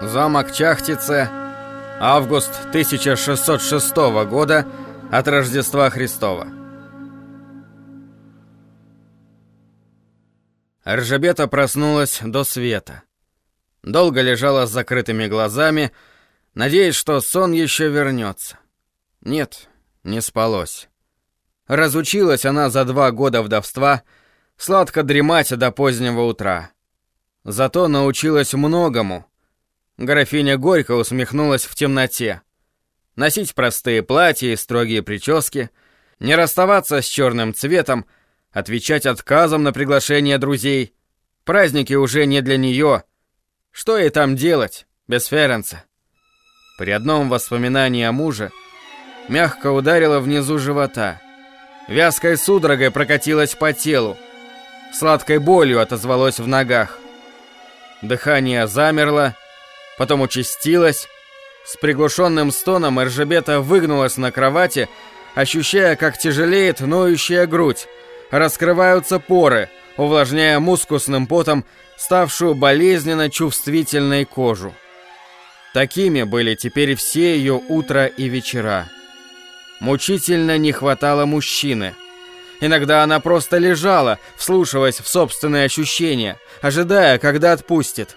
Замок Чахтице, август 1606 года от Рождества Христова. Ржебета проснулась до света. Долго лежала с закрытыми глазами, надеясь, что сон еще вернется. Нет, не спалось. Разучилась она за два года вдовства сладко дремать до позднего утра. Зато научилась многому — Графиня горько усмехнулась в темноте. Носить простые платья и строгие прически, не расставаться с черным цветом, отвечать отказом на приглашение друзей. Праздники уже не для нее. Что ей там делать, без Ференца? При одном воспоминании о муже мягко ударило внизу живота. Вязкой судорогой прокатилась по телу. Сладкой болью отозвалось в ногах. Дыхание замерло, потом участилась. С приглушенным стоном Эржебета выгнулась на кровати, ощущая, как тяжелеет ноющая грудь, раскрываются поры, увлажняя мускусным потом ставшую болезненно чувствительной кожу. Такими были теперь все ее утра и вечера. Мучительно не хватало мужчины. Иногда она просто лежала, вслушиваясь в собственные ощущения, ожидая, когда отпустит.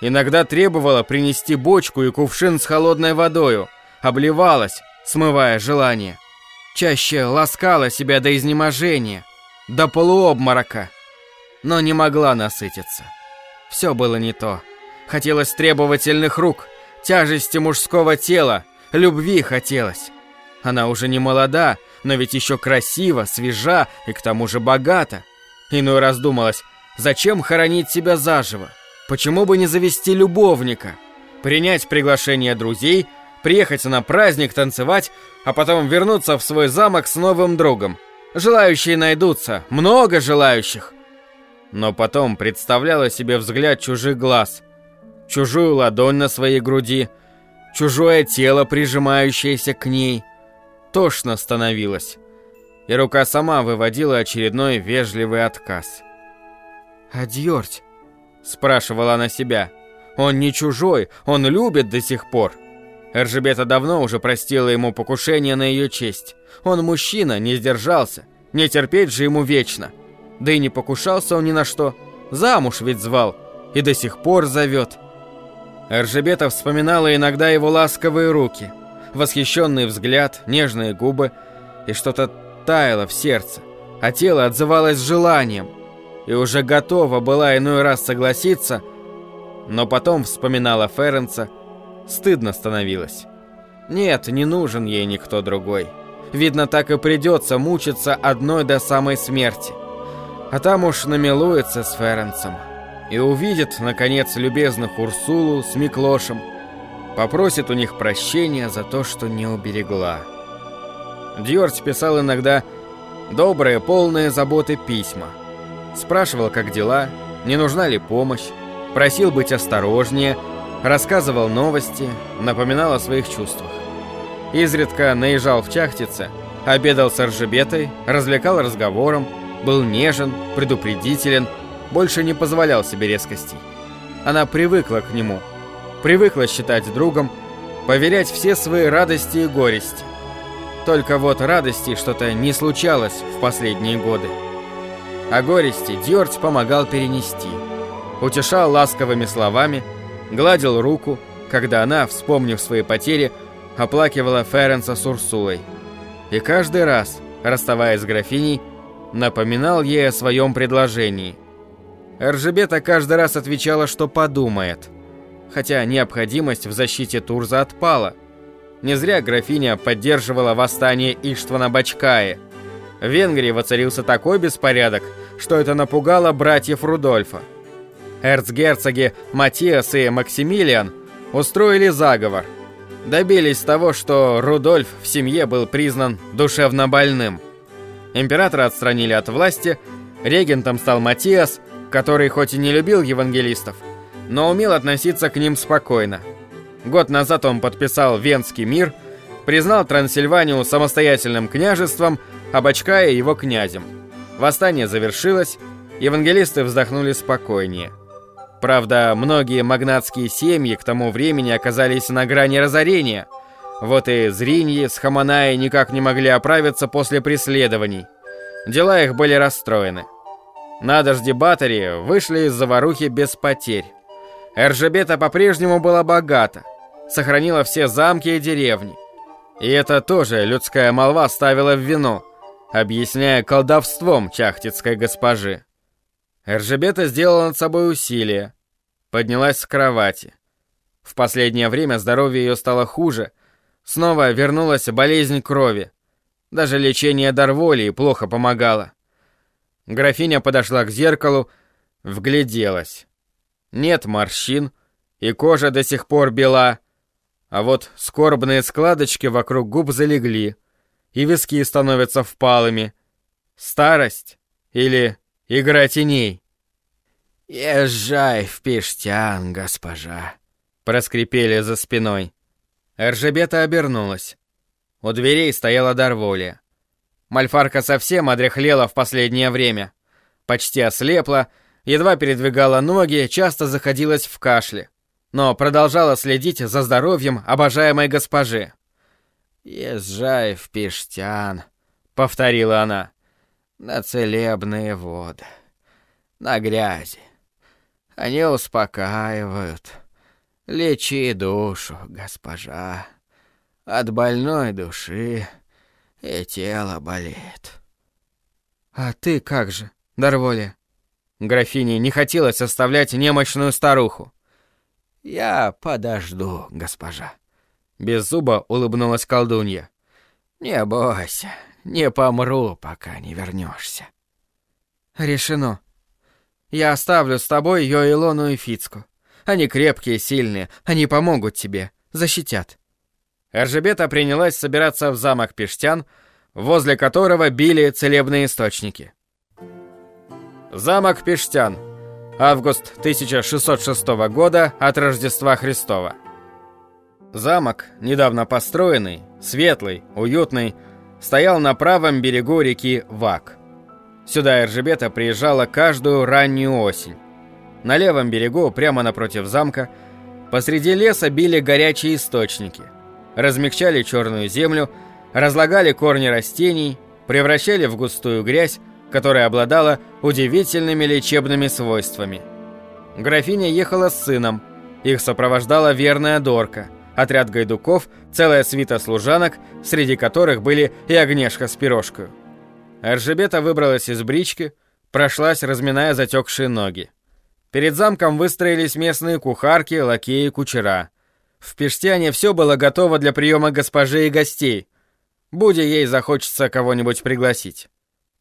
Иногда требовала принести бочку и кувшин с холодной водою, обливалась, смывая желание. Чаще ласкала себя до изнеможения, до полуобморока, но не могла насытиться. Все было не то. Хотелось требовательных рук, тяжести мужского тела, любви хотелось. Она уже не молода, но ведь еще красива, свежа и к тому же богата. Иной раз думалось, зачем хоронить себя заживо? Почему бы не завести любовника? Принять приглашение друзей, приехать на праздник, танцевать, а потом вернуться в свой замок с новым другом. Желающие найдутся, много желающих. Но потом представляла себе взгляд чужих глаз, чужую ладонь на своей груди, чужое тело, прижимающееся к ней. Тошно становилось. И рука сама выводила очередной вежливый отказ. «Адьорть!» Спрашивала она себя. Он не чужой, он любит до сих пор. Эржебета давно уже простила ему покушение на ее честь. Он мужчина, не сдержался. Не терпеть же ему вечно. Да и не покушался он ни на что. Замуж ведь звал. И до сих пор зовет. Эржебета вспоминала иногда его ласковые руки. Восхищенный взгляд, нежные губы. И что-то таяло в сердце. А тело отзывалось желанием и уже готова была иной раз согласиться, но потом вспоминала Ференца, стыдно становилось. Нет, не нужен ей никто другой. Видно, так и придется мучиться одной до самой смерти. А там уж намилуется с Ференцем. И увидит, наконец, любезных Урсулу с Миклошем. Попросит у них прощения за то, что не уберегла. Дьорч писал иногда добрые, полные заботы письма – Спрашивал, как дела, не нужна ли помощь, просил быть осторожнее, рассказывал новости, напоминал о своих чувствах. Изредка наезжал в Чахтице, обедал с Ржебетой, развлекал разговором, был нежен, предупредителен, больше не позволял себе резкостей. Она привыкла к нему, привыкла считать другом, поверять все свои радости и горести. Только вот радости что-то не случалось в последние годы. А горести Дьорть помогал перенести. Утешал ласковыми словами, гладил руку, когда она, вспомнив свои потери, оплакивала Ференса с Урсулой. И каждый раз, расставаясь с графиней, напоминал ей о своем предложении. Эржебета каждый раз отвечала, что подумает. Хотя необходимость в защите Турза отпала. Не зря графиня поддерживала восстание Иштвана Бачкае – в Венгрии воцарился такой беспорядок, что это напугало братьев Рудольфа. Эрцгерцоги Матиас и Максимилиан устроили заговор. Добились того, что Рудольф в семье был признан душевно больным. Императора отстранили от власти, регентом стал Матиас, который хоть и не любил евангелистов, но умел относиться к ним спокойно. Год назад он подписал Венский мир, признал Трансильванию самостоятельным княжеством – Бачкая его князем. Восстание завершилось, евангелисты вздохнули спокойнее. Правда, многие магнатские семьи к тому времени оказались на грани разорения. Вот и Зриньи с Хаманаей никак не могли оправиться после преследований. Дела их были расстроены. На Дождебаторе вышли из заварухи без потерь. Эржебета по-прежнему была богата, сохранила все замки и деревни. И это тоже людская молва ставила в вину, объясняя колдовством чахтицкой госпожи. Эржебета сделала над собой усилие, поднялась с кровати. В последнее время здоровье ее стало хуже, снова вернулась болезнь крови. Даже лечение Дарволии плохо помогало. Графиня подошла к зеркалу, вгляделась. Нет морщин, и кожа до сих пор бела, а вот скорбные складочки вокруг губ залегли, и виски становятся впалыми. Старость или игра теней? «Езжай в Пиштян, госпожа», — проскрипели за спиной. Эржебета обернулась. У дверей стояла Дарволия. Мальфарка совсем одряхлела в последнее время. Почти ослепла, едва передвигала ноги, часто заходилась в кашле. Но продолжала следить за здоровьем обожаемой госпожи. «Езжай в Пиштян», — повторила она, — «на целебные воды, на грязи. Они успокаивают. Лечи душу, госпожа. От больной души и тело болит. А ты как же, Дарволия? Графине не хотелось оставлять немощную старуху. Я подожду, госпожа. Без зуба улыбнулась колдунья. Не бойся, не помру, пока не вернешься. Решено. Я оставлю с тобой Йоилону и Фицку. Они крепкие, сильные, они помогут тебе, защитят. Эржебета принялась собираться в замок Пештян, возле которого били целебные источники. Замок Пештян. Август 1606 года от Рождества Христова. Замок, недавно построенный, светлый, уютный, стоял на правом берегу реки Вак. Сюда Эржебета приезжала каждую раннюю осень. На левом берегу, прямо напротив замка, посреди леса били горячие источники – размягчали черную землю, разлагали корни растений, превращали в густую грязь, которая обладала удивительными лечебными свойствами. Графиня ехала с сыном, их сопровождала верная Дорка, отряд гайдуков, целая свита служанок, среди которых были и Огнешка с пирожкой. Эржебета выбралась из брички, прошлась, разминая затекшие ноги. Перед замком выстроились местные кухарки, лакеи, кучера. В Пештяне все было готово для приема госпожи и гостей. Будь ей захочется кого-нибудь пригласить.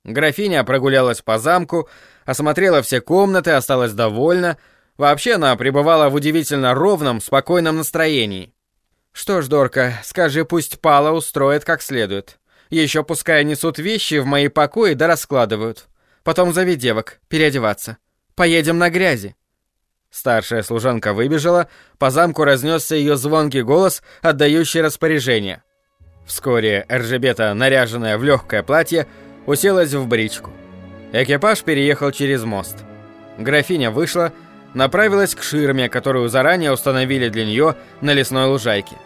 Графиня прогулялась по замку, осмотрела все комнаты, осталась довольна. Вообще она пребывала в удивительно ровном, спокойном настроении. «Что ж, Дорка, скажи, пусть Пала устроит как следует. Еще пускай несут вещи в мои покои да раскладывают. Потом зови девок, переодеваться. Поедем на грязи». Старшая служанка выбежала, по замку разнесся ее звонкий голос, отдающий распоряжение. Вскоре Эржебета, наряженная в легкое платье, уселась в бричку. Экипаж переехал через мост. Графиня вышла, направилась к ширме, которую заранее установили для нее на лесной лужайке.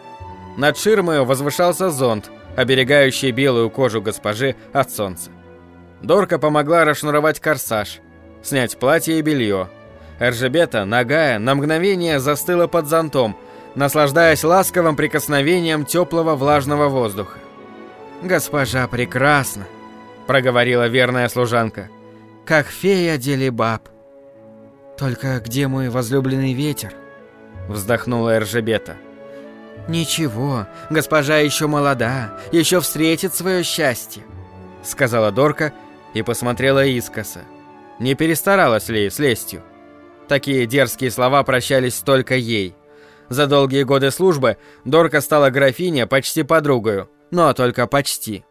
Над ширмой возвышался зонт, оберегающий белую кожу госпожи от солнца. Дорка помогла расшнуровать корсаж, снять платье и белье, Эржебета, нагая, на мгновение застыла под зонтом, наслаждаясь ласковым прикосновением теплого влажного воздуха. «Госпожа прекрасна», — проговорила верная служанка, — «как фея Делибаб». «Только где мой возлюбленный ветер?» — вздохнула Эржебета. «Ничего, госпожа еще молода, еще встретит свое счастье», — сказала Дорка и посмотрела искоса. Не перестаралась ли с лестью? Такие дерзкие слова прощались только ей. За долгие годы службы Дорка стала графиня почти подругою, но только почти.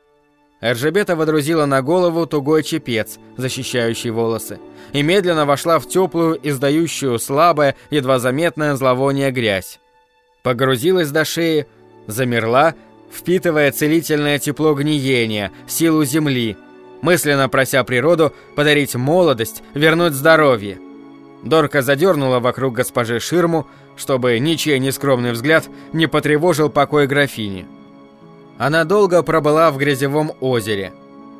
Эржебета водрузила на голову тугой чепец, защищающий волосы, и медленно вошла в теплую, издающую слабое, едва заметное зловоние грязь. Погрузилась до шеи, замерла, впитывая целительное тепло гниения, силу земли, мысленно прося природу подарить молодость, вернуть здоровье – Дорка задернула вокруг госпожи ширму, чтобы ничей нескромный взгляд не потревожил покой графини. Она долго пробыла в грязевом озере,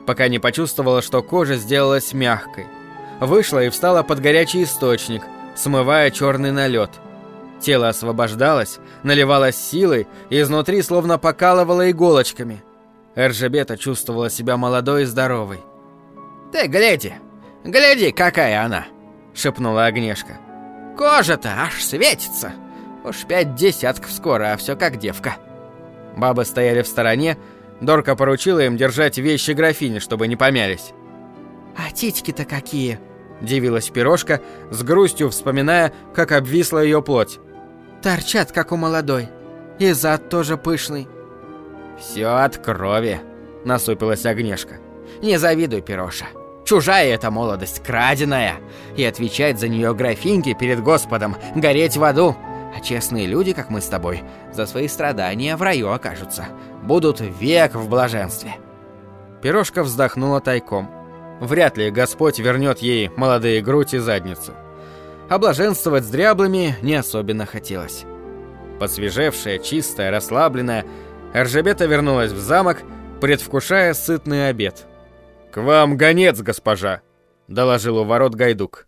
пока не почувствовала, что кожа сделалась мягкой. Вышла и встала под горячий источник, смывая черный налет. Тело освобождалось, наливалось силой и изнутри словно покалывало иголочками. Эржебета чувствовала себя молодой и здоровой. «Ты гляди, гляди, какая она!» — шепнула Огнешка. «Кожа-то аж светится! Уж пять десятков скоро, а все как девка!» Бабы стояли в стороне, Дорка поручила им держать вещи графини, чтобы не помялись. «А титьки-то какие!» – дивилась пирожка, с грустью вспоминая, как обвисла ее плоть. «Торчат, как у молодой. И зад тоже пышный». «Все от крови», – насупилась Огнешка. «Не завидуй, пироша. Чужая эта молодость, краденая. И отвечает за нее графиньки перед Господом, гореть в аду. А честные люди, как мы с тобой, за свои страдания в раю окажутся. Будут век в блаженстве. Пирожка вздохнула тайком. Вряд ли Господь вернет ей молодые грудь и задницу. А с дряблыми не особенно хотелось. Посвежевшая, чистая, расслабленная, Эржебета вернулась в замок, предвкушая сытный обед. «К вам гонец, госпожа!» — доложил у ворот Гайдук.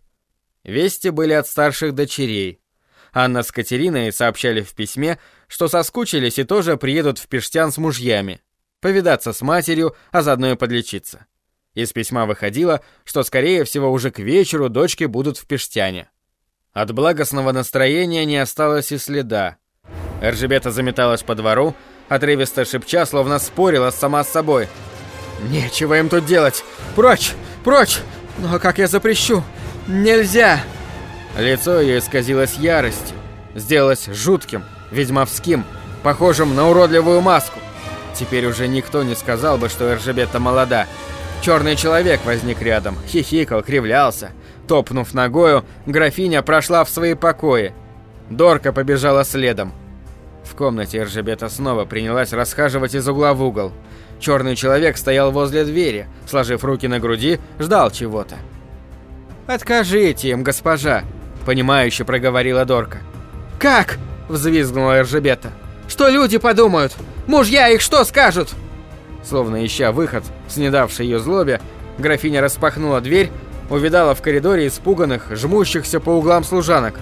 Вести были от старших дочерей, Анна с Катериной сообщали в письме, что соскучились и тоже приедут в Пештян с мужьями, повидаться с матерью, а заодно и подлечиться. Из письма выходило, что скорее всего уже к вечеру дочки будут в Пештяне. От благостного настроения не осталось и следа. Эржебета заметалась по двору, отрывисто шепча, словно спорила сама с собой. «Нечего им тут делать! Прочь! Прочь! Но как я запрещу? Нельзя!» Лицо ее исказилось яростью, сделалось жутким, ведьмовским, похожим на уродливую маску. Теперь уже никто не сказал бы, что Эржебета молода. Черный человек возник рядом, хихикал, кривлялся. Топнув ногою, графиня прошла в свои покои. Дорка побежала следом. В комнате Эржебета снова принялась расхаживать из угла в угол. Черный человек стоял возле двери, сложив руки на груди, ждал чего-то. «Откажите им, госпожа!» Понимающе проговорила Дорка. «Как?» – взвизгнула Эржебета. «Что люди подумают? Мужья их что скажут?» Словно ища выход, снедавший ее злобе, графиня распахнула дверь, увидала в коридоре испуганных, жмущихся по углам служанок.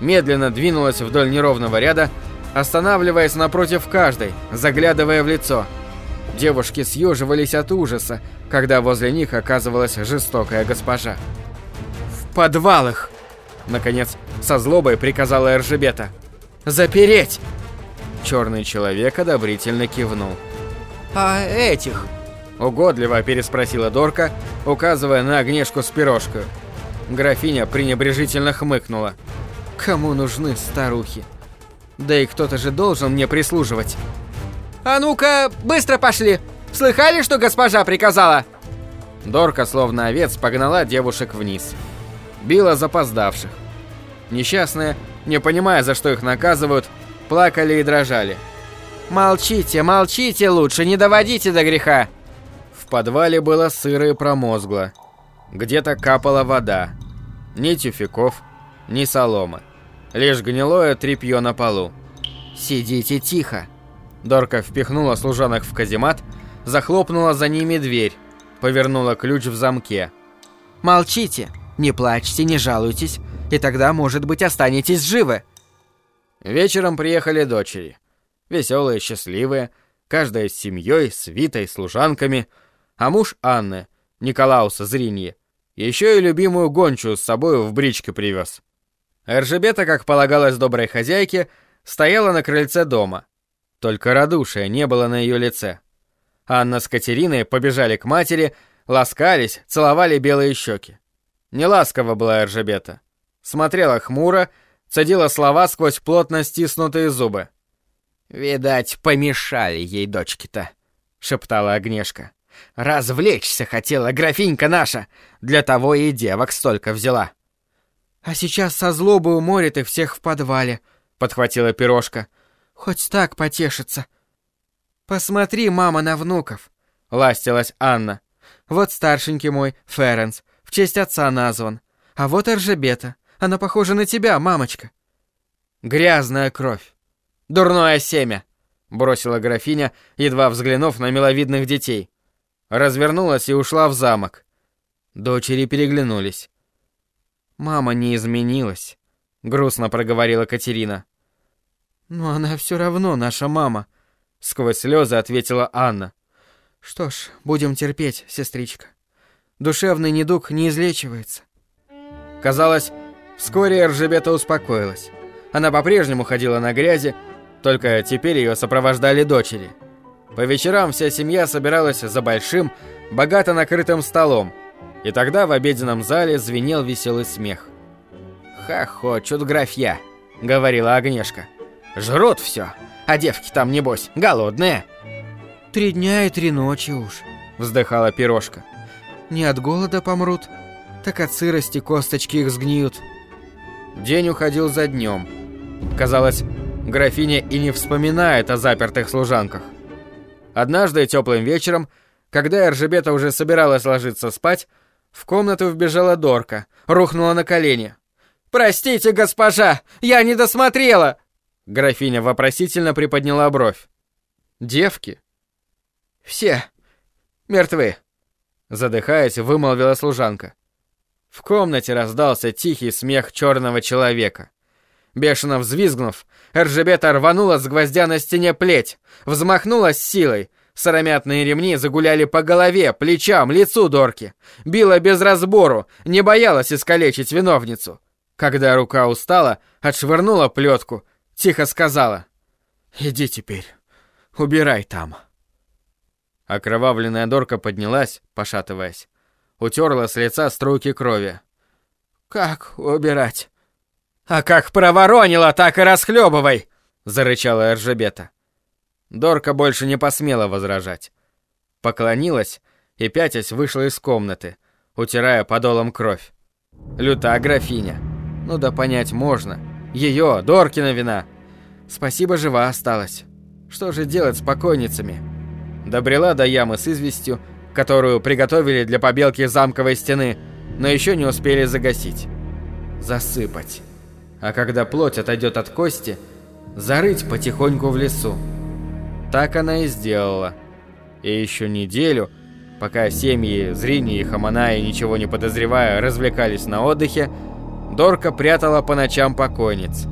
Медленно двинулась вдоль неровного ряда, останавливаясь напротив каждой, заглядывая в лицо. Девушки съеживались от ужаса, когда возле них оказывалась жестокая госпожа. «В подвал их!» Наконец, со злобой приказала Эржебета. «Запереть!» Черный человек одобрительно кивнул. «А этих?» Угодливо переспросила Дорка, указывая на огнешку с пирожкой. Графиня пренебрежительно хмыкнула. «Кому нужны старухи? Да и кто-то же должен мне прислуживать». «А ну-ка, быстро пошли! Слыхали, что госпожа приказала?» Дорка, словно овец, погнала девушек вниз била запоздавших. Несчастные, не понимая, за что их наказывают, плакали и дрожали. «Молчите, молчите лучше, не доводите до греха!» В подвале было сыро и промозгло. Где-то капала вода. Ни тюфяков, ни соломы. Лишь гнилое тряпье на полу. «Сидите тихо!» Дорка впихнула служанок в каземат, захлопнула за ними дверь, повернула ключ в замке. «Молчите! Не плачьте, не жалуйтесь, и тогда, может быть, останетесь живы. Вечером приехали дочери. Веселые, счастливые, каждая с семьей, свитой, служанками, а муж Анны, Николауса Зринье, еще и любимую гончую с собой в бричке привез. Эржебета, как полагалось доброй хозяйке, стояла на крыльце дома. Только радушия не было на ее лице. Анна с Катериной побежали к матери, ласкались, целовали белые щеки. Неласково была Эржебета. Смотрела хмуро, цедила слова сквозь плотно стиснутые зубы. «Видать, помешали ей дочки-то», — шептала Огнешка. «Развлечься хотела графинька наша, для того и девок столько взяла». «А сейчас со злобой уморит их всех в подвале», — подхватила пирожка. «Хоть так потешится». «Посмотри, мама, на внуков», — ластилась Анна. «Вот старшенький мой, Ференс, в честь отца назван. А вот Эржебета. Она похожа на тебя, мамочка. Грязная кровь. Дурное семя, бросила графиня, едва взглянув на миловидных детей. Развернулась и ушла в замок. Дочери переглянулись. Мама не изменилась, грустно проговорила Катерина. Но она все равно наша мама, сквозь слезы ответила Анна. Что ж, будем терпеть, сестричка. Душевный недуг не излечивается. Казалось, вскоре Эржебета успокоилась. Она по-прежнему ходила на грязи, только теперь ее сопровождали дочери. По вечерам вся семья собиралась за большим, богато накрытым столом, и тогда в обеденном зале звенел веселый смех. «Хохочут графья», — говорила Агнешка. «Жрут все, а девки там, небось, голодные». «Три дня и три ночи уж», — вздыхала пирожка. «Не от голода помрут, так от сырости косточки их сгниют». День уходил за днем. Казалось, графиня и не вспоминает о запертых служанках. Однажды теплым вечером, когда Эржебета уже собиралась ложиться спать, в комнату вбежала Дорка, рухнула на колени. «Простите, госпожа, я не досмотрела!» Графиня вопросительно приподняла бровь. «Девки?» «Все мертвы», задыхаясь, вымолвила служанка. В комнате раздался тихий смех черного человека. Бешено взвизгнув, Эржебета рванула с гвоздя на стене плеть, взмахнула с силой. Сыромятные ремни загуляли по голове, плечам, лицу Дорки. Била без разбору, не боялась искалечить виновницу. Когда рука устала, отшвырнула плетку, тихо сказала. «Иди теперь, убирай там». Окровавленная Дорка поднялась, пошатываясь. Утерла с лица струйки крови. «Как убирать?» «А как проворонила, так и расхлебывай!» — зарычала Эржебета. Дорка больше не посмела возражать. Поклонилась и, пятясь, вышла из комнаты, утирая подолом кровь. Люта графиня. Ну да понять можно. Ее, Доркина вина. Спасибо, жива осталась. Что же делать с покойницами? Добрела до ямы с известью, которую приготовили для побелки замковой стены, но еще не успели загасить. Засыпать а когда плоть отойдет от кости, зарыть потихоньку в лесу. Так она и сделала. И еще неделю, пока семьи Зрини и Хаманаи, ничего не подозревая, развлекались на отдыхе, Дорка прятала по ночам покойниц.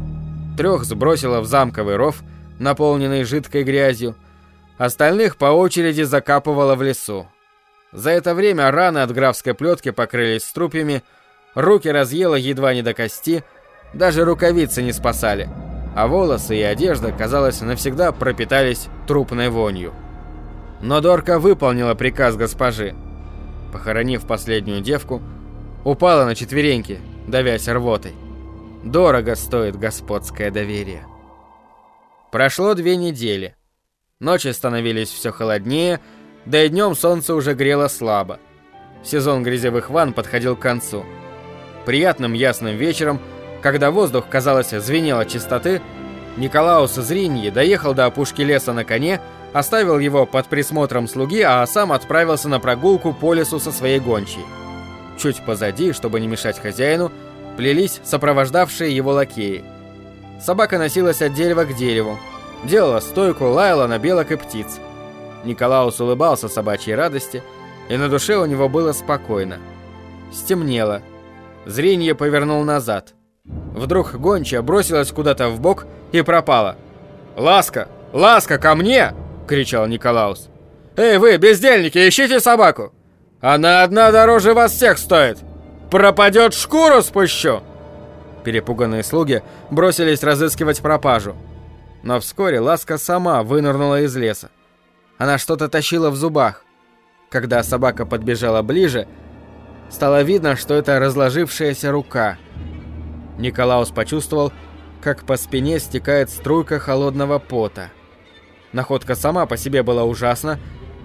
Трех сбросила в замковый ров, наполненный жидкой грязью, остальных по очереди закапывала в лесу. За это время раны от графской плетки покрылись струпьями, руки разъела едва не до кости, даже рукавицы не спасали, а волосы и одежда, казалось, навсегда пропитались трупной вонью. Но Дорка выполнила приказ госпожи. Похоронив последнюю девку, упала на четвереньки, давясь рвотой. Дорого стоит господское доверие. Прошло две недели. Ночи становились все холоднее, да и днем солнце уже грело слабо. Сезон грязевых ванн подходил к концу. Приятным ясным вечером – когда воздух, казалось, звенел от чистоты, Николаус Зриньи доехал до опушки леса на коне, оставил его под присмотром слуги, а сам отправился на прогулку по лесу со своей гончей. Чуть позади, чтобы не мешать хозяину, плелись сопровождавшие его лакеи. Собака носилась от дерева к дереву, делала стойку, лаяла на белок и птиц. Николаус улыбался собачьей радости, и на душе у него было спокойно. Стемнело. Зрение повернул назад. Вдруг гончая бросилась куда-то в бок и пропала. «Ласка! Ласка, ко мне!» — кричал Николаус. «Эй вы, бездельники, ищите собаку! Она одна дороже вас всех стоит! Пропадет, шкуру спущу!» Перепуганные слуги бросились разыскивать пропажу. Но вскоре Ласка сама вынырнула из леса. Она что-то тащила в зубах. Когда собака подбежала ближе, стало видно, что это разложившаяся рука — Николаус почувствовал, как по спине стекает струйка холодного пота. Находка сама по себе была ужасна,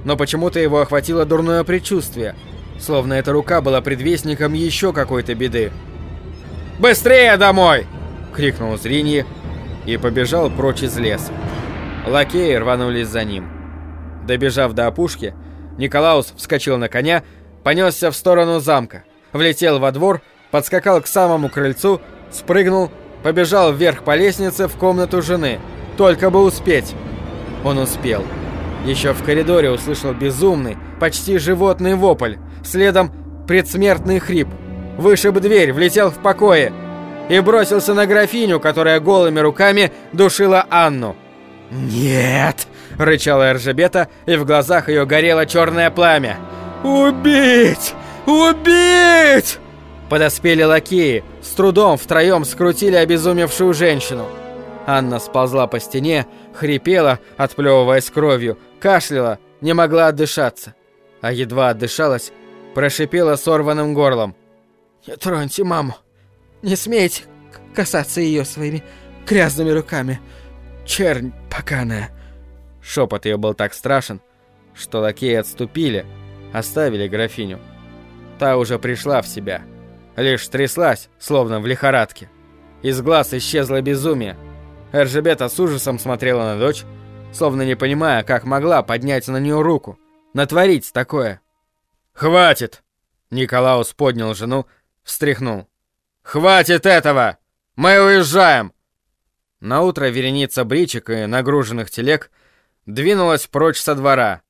но почему-то его охватило дурное предчувствие, словно эта рука была предвестником еще какой-то беды. «Быстрее домой!» — крикнул Зриньи и побежал прочь из леса. Лакеи рванулись за ним. Добежав до опушки, Николаус вскочил на коня, понесся в сторону замка, влетел во двор, подскакал к самому крыльцу Спрыгнул, побежал вверх по лестнице в комнату жены. Только бы успеть. Он успел. Еще в коридоре услышал безумный, почти животный вопль. Следом предсмертный хрип. Вышиб дверь, влетел в покое и бросился на графиню, которая голыми руками душила Анну. «Нет!» — рычала Эржебета, и в глазах ее горело черное пламя. «Убить! Убить!» Подоспели лакеи, с трудом втроем скрутили обезумевшую женщину. Анна сползла по стене, хрипела, отплевываясь кровью, кашляла, не могла отдышаться. А едва отдышалась, прошипела сорванным горлом. «Не троньте маму! Не смейте касаться ее своими грязными руками! Чернь поканая!» Шепот ее был так страшен, что лакеи отступили, оставили графиню. Та уже пришла в себя, лишь тряслась, словно в лихорадке. Из глаз исчезло безумие. Эржебета с ужасом смотрела на дочь, словно не понимая, как могла поднять на нее руку, натворить такое. «Хватит!» Николаус поднял жену, встряхнул. «Хватит этого! Мы уезжаем!» Наутро вереница бричек и нагруженных телег двинулась прочь со двора.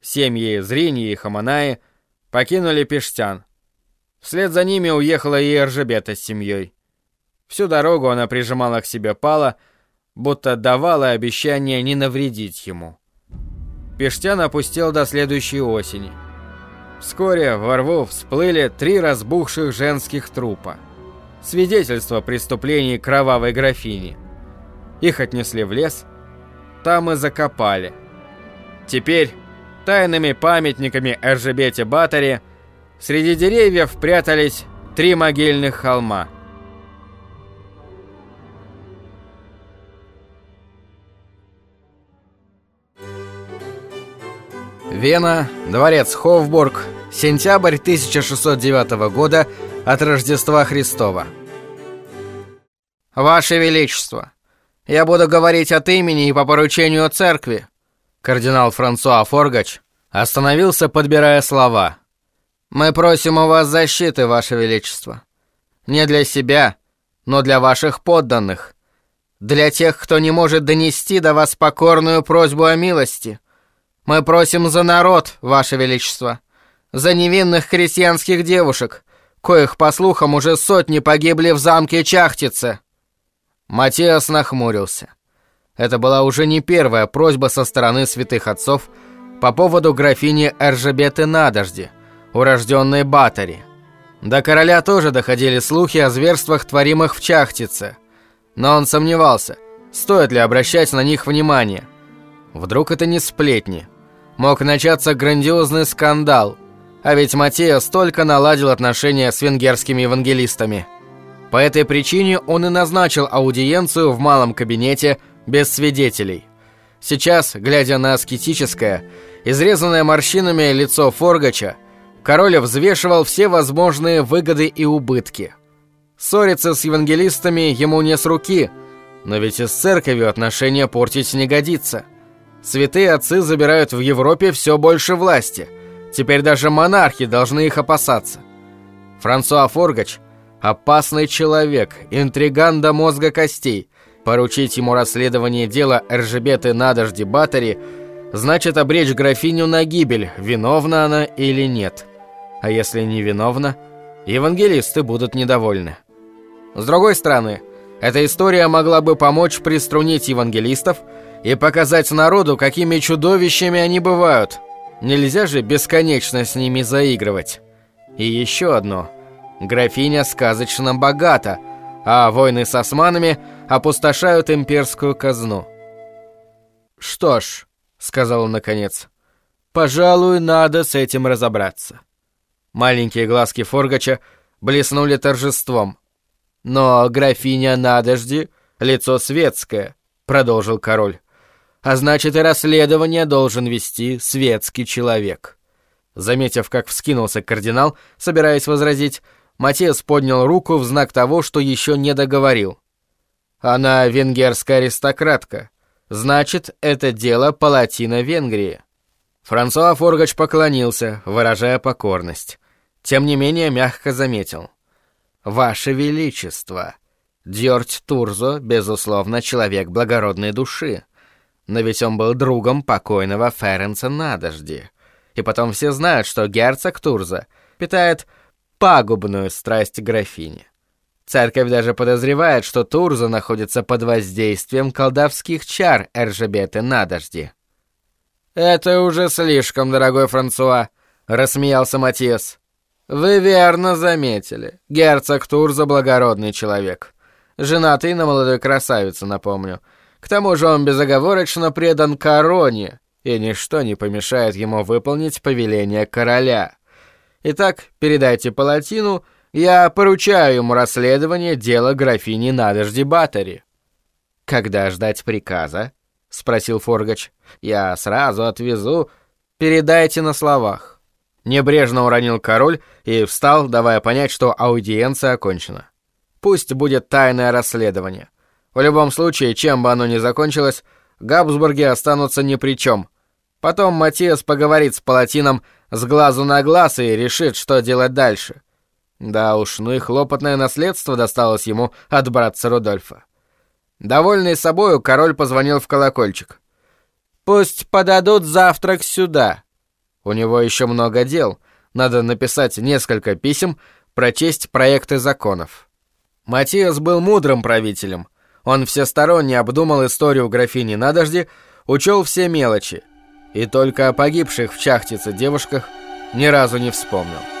Семьи Зриньи и Хаманаи покинули Пештян. Вслед за ними уехала и Эржебета с семьей. Всю дорогу она прижимала к себе Пала, будто давала обещание не навредить ему. Пештян опустел до следующей осени. Вскоре во рву всплыли три разбухших женских трупа. Свидетельство преступлений кровавой графини. Их отнесли в лес, там и закопали. Теперь тайными памятниками Эржебете Батаре среди деревьев прятались три могильных холма. Вена, дворец Хофбург, сентябрь 1609 года от Рождества Христова. Ваше Величество, я буду говорить от имени и по поручению церкви. Кардинал Франсуа Форгач остановился, подбирая слова. Мы просим у вас защиты, Ваше Величество. Не для себя, но для ваших подданных. Для тех, кто не может донести до вас покорную просьбу о милости. Мы просим за народ, Ваше Величество. За невинных крестьянских девушек, коих, по слухам, уже сотни погибли в замке Чахтице. Матиас нахмурился. Это была уже не первая просьба со стороны святых отцов по поводу графини Эржебеты Надожди, урожденной Батари. До короля тоже доходили слухи о зверствах, творимых в Чахтице. Но он сомневался, стоит ли обращать на них внимание. Вдруг это не сплетни. Мог начаться грандиозный скандал, а ведь Матея столько наладил отношения с венгерскими евангелистами. По этой причине он и назначил аудиенцию в малом кабинете без свидетелей. Сейчас, глядя на аскетическое, изрезанное морщинами лицо Форгача, король взвешивал все возможные выгоды и убытки. Ссориться с евангелистами ему не с руки, но ведь и с церковью отношения портить не годится. Святые отцы забирают в Европе все больше власти. Теперь даже монархи должны их опасаться. Франсуа Форгач Опасный человек, интриган до мозга костей. Поручить ему расследование дела Эржебеты Надожди Батари значит обречь графиню на гибель, виновна она или нет. А если не виновна, евангелисты будут недовольны. С другой стороны, эта история могла бы помочь приструнить евангелистов и показать народу, какими чудовищами они бывают. Нельзя же бесконечно с ними заигрывать. И еще одно – Графиня сказочно богата, а войны с османами опустошают имперскую казну. «Что ж», — сказал он наконец, — «пожалуй, надо с этим разобраться». Маленькие глазки Форгача блеснули торжеством. «Но графиня Надожди — лицо светское», — продолжил король. «А значит, и расследование должен вести светский человек». Заметив, как вскинулся кардинал, собираясь возразить, Матиас поднял руку в знак того, что еще не договорил. «Она венгерская аристократка. Значит, это дело палатина Венгрии». Франсуа Форгач поклонился, выражая покорность. Тем не менее, мягко заметил. «Ваше Величество, Дёрть Турзо, безусловно, человек благородной души. Но ведь он был другом покойного Ференца Надожди. И потом все знают, что герцог Турза питает пагубную страсть к графине. Церковь даже подозревает, что Турза находится под воздействием колдовских чар Эржебеты Надожди. «Это уже слишком, дорогой Франсуа», — рассмеялся Матиас. «Вы верно заметили. Герцог Турза благородный человек. Женатый на молодой красавице, напомню. К тому же он безоговорочно предан короне, и ничто не помешает ему выполнить повеление короля. Итак, передайте палатину, я поручаю ему расследование дела графини Надежди Баттери». «Когда ждать приказа?» — спросил Форгач. «Я сразу отвезу. Передайте на словах». Небрежно уронил король и встал, давая понять, что аудиенция окончена. Пусть будет тайное расследование. В любом случае, чем бы оно ни закончилось, Габсбурги останутся ни при чем. Потом Матиас поговорит с Палатином с глазу на глаз и решит, что делать дальше. Да уж, ну и хлопотное наследство досталось ему от братца Рудольфа. Довольный собою, король позвонил в колокольчик. «Пусть подадут завтрак сюда». У него еще много дел. Надо написать несколько писем, прочесть проекты законов. Матиас был мудрым правителем. Он всесторонне обдумал историю графини Надожди, учел все мелочи, и только о погибших в Чахтице девушках ни разу не вспомнил.